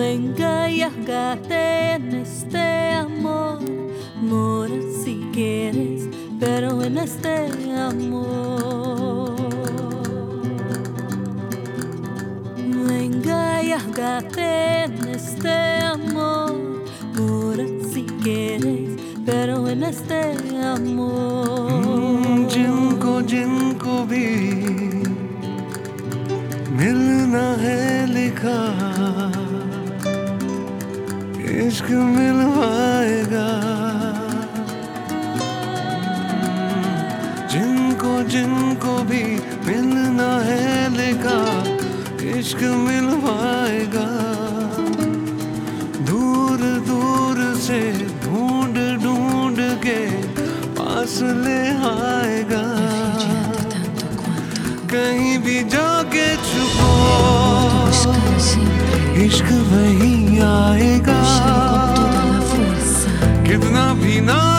Venga y hágate en este amor. Mora si quieres, pero en este amor. Venga y hágate en este amor. Mora si quieres, pero en este amor. जिनको जिनको भी मिलना है लिखा इश्क मिलवाएगा। जिनको जिनको भी मिलना है लिखा इश्क मिलवाएगा। दूर दूर से ढूंढ ढूंढ के पास ले आएगा। कहीं भी जाके छुपो। इश्क वही आएगा। não